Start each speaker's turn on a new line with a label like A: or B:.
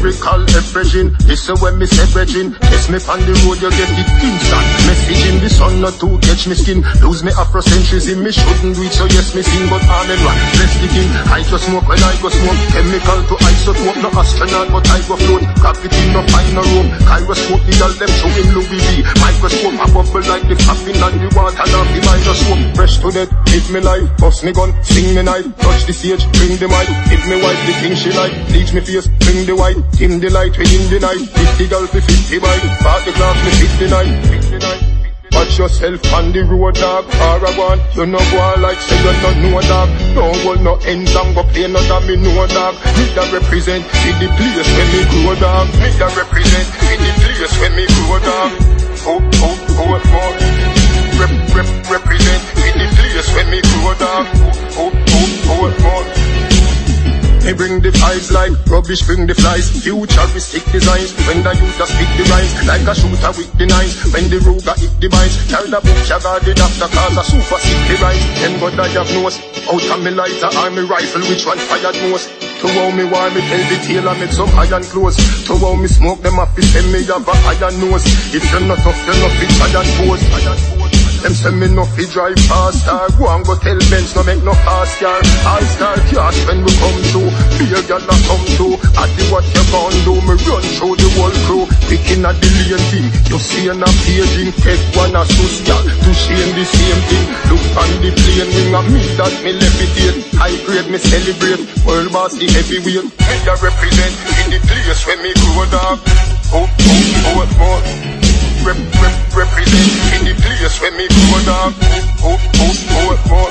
A: lyrical effervescent. Listen when me say virgin. Kiss me on the road, you get it instant. Messaging the sun not to catch me skin. Lose me afrocentrism, me shouldn't it, so yes me sing, but I'm in right. Bless the king. I just smoke when I go smoke. Chemical to isotope, no astronaut, but I go float. Gravity no final room. Gyroscope, the girl them showing Louis V. Microscope, I bubble like the coffin and the water, now the microscope. Fresh to death, hit me life, bust me gun, sing me knife, touch the stage, bring the mic, hit me wife, the thing she like, bleach me face, bring the white, dim the light, within the night, 50 girl for 50 bike, part the glass me 59, 59. Watch yourself on the road, dog. Paragon, you know go like say you not know, dog. Don't hold no ends and go play no that me know, dog. Me that represent in the place when me grow, dog. Me that represent Me bring the vibes like rubbish bring the flies. Futuristic designs When the youth spit the rhymes Like a shooter with the nines When the Ruger hit the binds Carry the you got it after cause a super sick the rhymes I have nose Out of me lighter or me rifle Which one fired most? To how me want me tell the tailor make some iron clothes. To how me smoke them up, send me have a iron nose. If you're not tough, you're not fit iron pose them say me no fi drive faster Go and go tell Benz no make no fast car All star cash when we come gal a come through. I do what you gon' do. Me run through the whole crew. Picking a lane thing. You see an a paging. Take one a sus gal To shame the same thing. Look on the plane. Wing of me that me levitate. High grade me celebrate. World boss the heavyweight. Me a represent in the place when me grow dog Oh, oh, oh, oh. Rep, rep, represent in the place when me go dog. Oh, oh, oh, oh.